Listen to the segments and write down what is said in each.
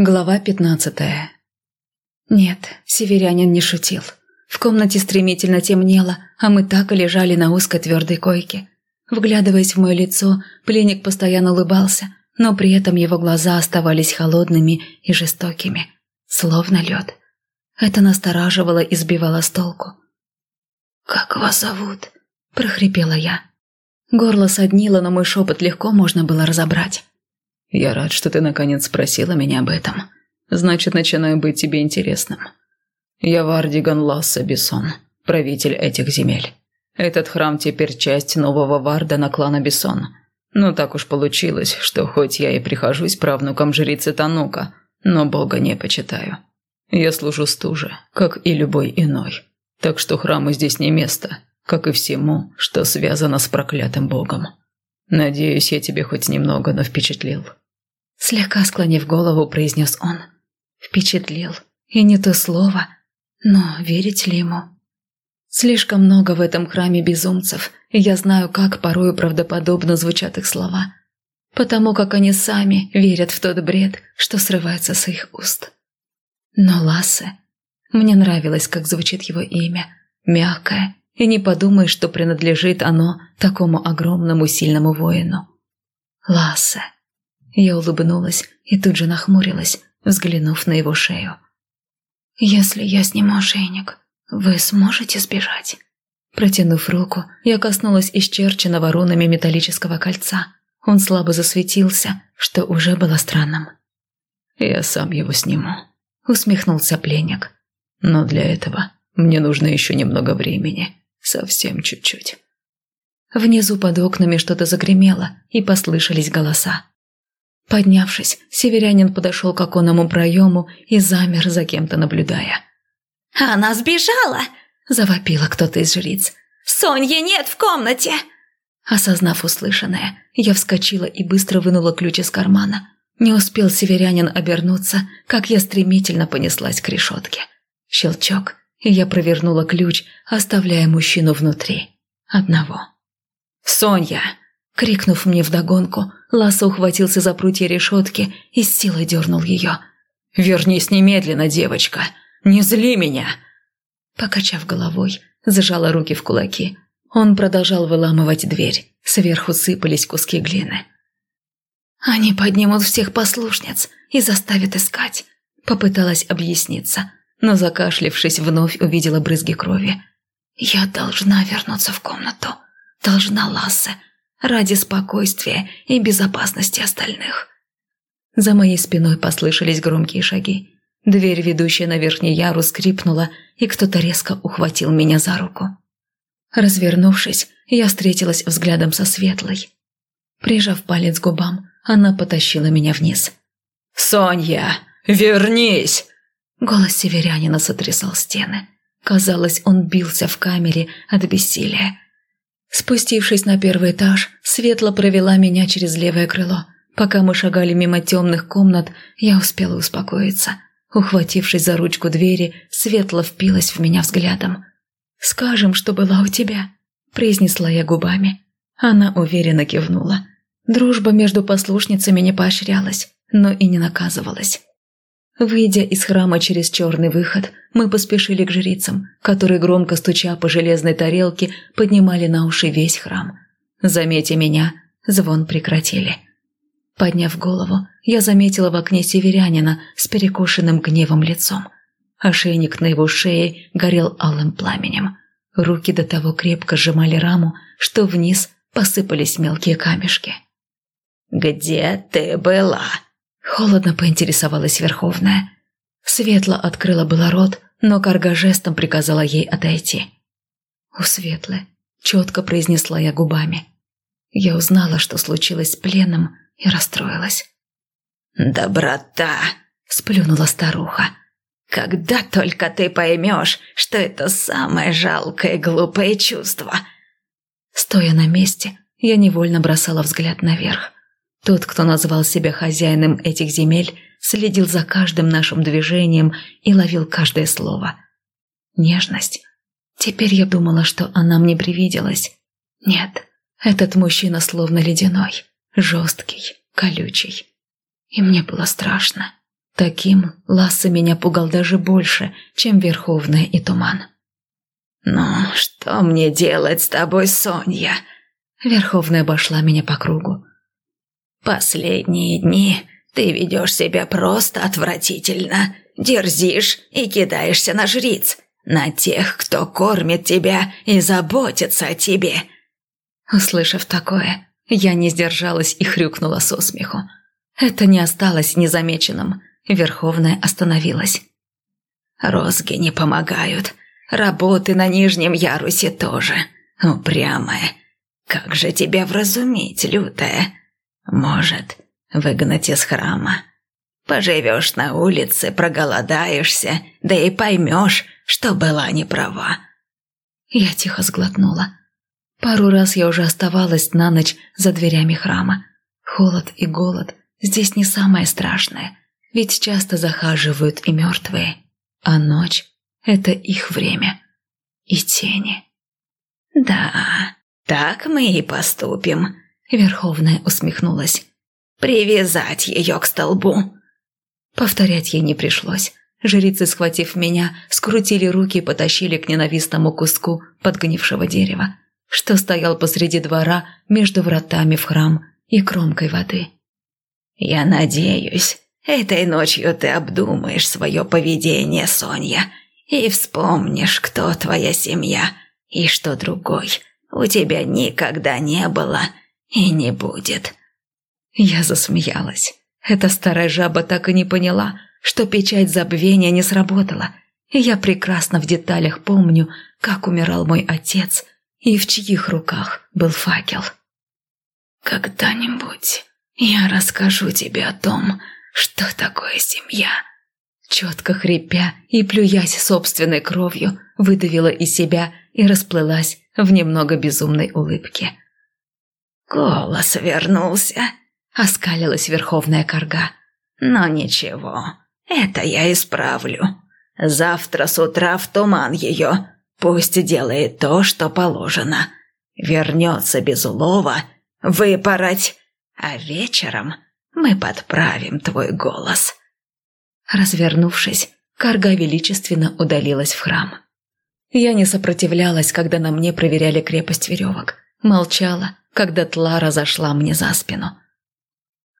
Глава пятнадцатая. Нет, северянин не шутил. В комнате стремительно темнело, а мы так и лежали на узкой твердой койке. Вглядываясь в мое лицо, пленник постоянно улыбался, но при этом его глаза оставались холодными и жестокими, словно лед. Это настораживало и сбивало с толку. «Как вас зовут?» – прохрипела я. Горло соднило, но мой шепот легко можно было разобрать. «Я рад, что ты наконец спросила меня об этом. Значит, начинаю быть тебе интересным. Я Вардиган Ласса Бессон, правитель этих земель. Этот храм теперь часть нового Вардана клана Бессон. Но так уж получилось, что хоть я и прихожусь правнуком жрицы Танука, но бога не почитаю. Я служу стуже, как и любой иной. Так что храму здесь не место, как и всему, что связано с проклятым богом. Надеюсь, я тебе хоть немного, но впечатлил. Слегка склонив голову, произнес он. Впечатлил. И не то слово. Но верить ли ему? Слишком много в этом храме безумцев, и я знаю, как порою правдоподобно звучат их слова. Потому как они сами верят в тот бред, что срывается с их уст. Но Лассе... Мне нравилось, как звучит его имя. Мягкое, и не подумай, что принадлежит оно такому огромному сильному воину. Лассе. Я улыбнулась и тут же нахмурилась, взглянув на его шею. «Если я сниму ошейник, вы сможете сбежать?» Протянув руку, я коснулась исчерченного рунами металлического кольца. Он слабо засветился, что уже было странным. «Я сам его сниму», — усмехнулся пленник. «Но для этого мне нужно еще немного времени. Совсем чуть-чуть». Внизу под окнами что-то загремело, и послышались голоса. Поднявшись, северянин подошел к оконному проему и замер за кем-то наблюдая. «Она сбежала!» – завопила кто-то из жриц. «Соньи нет в комнате!» Осознав услышанное, я вскочила и быстро вынула ключ из кармана. Не успел северянин обернуться, как я стремительно понеслась к решетке. Щелчок, и я провернула ключ, оставляя мужчину внутри. Одного. «Соня!» Крикнув мне вдогонку, Ласса ухватился за прутья решетки и с силой дернул ее. «Вернись немедленно, девочка! Не зли меня!» Покачав головой, зажала руки в кулаки. Он продолжал выламывать дверь. Сверху сыпались куски глины. «Они поднимут всех послушниц и заставят искать», — попыталась объясниться, но, закашлившись, вновь увидела брызги крови. «Я должна вернуться в комнату. Должна, Лассе ради спокойствия и безопасности остальных. За моей спиной послышались громкие шаги. Дверь, ведущая на верхний ярус, скрипнула, и кто-то резко ухватил меня за руку. Развернувшись, я встретилась взглядом со Светлой. Прижав палец к губам, она потащила меня вниз. «Соня, вернись!» Голос северянина сотрясал стены. Казалось, он бился в камере от бессилия. Спустившись на первый этаж, Светла провела меня через левое крыло. Пока мы шагали мимо темных комнат, я успела успокоиться. Ухватившись за ручку двери, Светла впилась в меня взглядом. «Скажем, что была у тебя», – произнесла я губами. Она уверенно кивнула. Дружба между послушницами не поощрялась, но и не наказывалась. Выйдя из храма через черный выход, мы поспешили к жрицам, которые, громко стуча по железной тарелке, поднимали на уши весь храм. Заметя меня, звон прекратили. Подняв голову, я заметила в окне северянина с перекошенным гневом лицом. Ошейник на его шее горел алым пламенем. Руки до того крепко сжимали раму, что вниз посыпались мелкие камешки. «Где ты была?» Холодно поинтересовалась Верховная. Светла открыла было рот, но Карга жестом приказала ей отойти. «У Светлы», — четко произнесла я губами. Я узнала, что случилось с пленом, и расстроилась. «Доброта!» — сплюнула старуха. «Когда только ты поймешь, что это самое жалкое и глупое чувство!» Стоя на месте, я невольно бросала взгляд наверх. Тот, кто назвал себя хозяином этих земель, следил за каждым нашим движением и ловил каждое слово. Нежность. Теперь я думала, что она мне привиделась. Нет, этот мужчина словно ледяной, жесткий, колючий. И мне было страшно. Таким Ласса меня пугал даже больше, чем Верховная и Туман. «Ну, что мне делать с тобой, Соня?» Верховная обошла меня по кругу. «Последние дни ты ведешь себя просто отвратительно, дерзишь и кидаешься на жриц, на тех, кто кормит тебя и заботится о тебе». Услышав такое, я не сдержалась и хрюкнула со смеху. Это не осталось незамеченным. Верховная остановилась. «Розги не помогают. Работы на нижнем ярусе тоже. Упрямая. Как же тебя вразумить, лютая? Может, выгнать из храма? Поживешь на улице, проголодаешься, да и поймешь, что была не права». Я тихо сглотнула. Пару раз я уже оставалась на ночь за дверями храма. Холод и голод здесь не самое страшное, ведь часто захаживают и мертвые, а ночь — это их время и тени. «Да, так мы и поступим», — Верховная усмехнулась. «Привязать ее к столбу». Повторять ей не пришлось. Жрицы, схватив меня, скрутили руки и потащили к ненавистному куску подгнившего дерева что стоял посреди двора между вратами в храм и кромкой воды. «Я надеюсь, этой ночью ты обдумаешь свое поведение, Соня, и вспомнишь, кто твоя семья и что другой у тебя никогда не было и не будет». Я засмеялась. Эта старая жаба так и не поняла, что печать забвения не сработала, и я прекрасно в деталях помню, как умирал мой отец – и в чьих руках был факел. «Когда-нибудь я расскажу тебе о том, что такое семья». Четко хрипя и плюясь собственной кровью, выдавила из себя и расплылась в немного безумной улыбке. «Голос вернулся», — оскалилась Верховная Карга. «Но ничего, это я исправлю. Завтра с утра в туман ее, Пусть делает то, что положено. Вернется без улова, выпороть, а вечером мы подправим твой голос». Развернувшись, Карга величественно удалилась в храм. Я не сопротивлялась, когда на мне проверяли крепость веревок. Молчала, когда тла разошла мне за спину.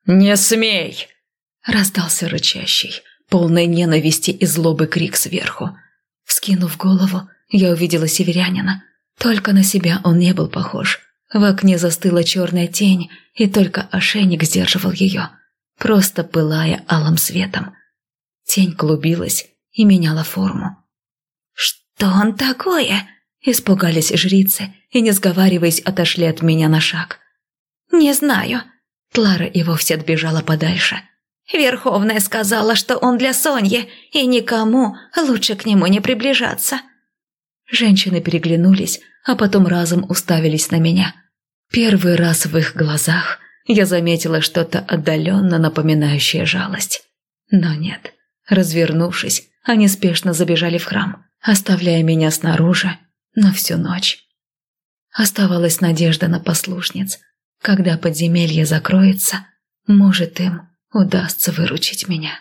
«Не смей!» – раздался рычащий, полный ненависти и злобы крик сверху. Вскинув голову, я увидела северянина. Только на себя он не был похож. В окне застыла черная тень, и только ошейник сдерживал ее, просто пылая алым светом. Тень клубилась и меняла форму. «Что он такое?» – испугались жрицы и, не сговариваясь, отошли от меня на шаг. «Не знаю». Клара и вовсе отбежала подальше. «Верховная сказала, что он для Соньи, и никому лучше к нему не приближаться». Женщины переглянулись, а потом разом уставились на меня. Первый раз в их глазах я заметила что-то отдаленно напоминающее жалость. Но нет. Развернувшись, они спешно забежали в храм, оставляя меня снаружи на всю ночь. Оставалась надежда на послушниц. Когда подземелье закроется, может, им удастся выручить меня.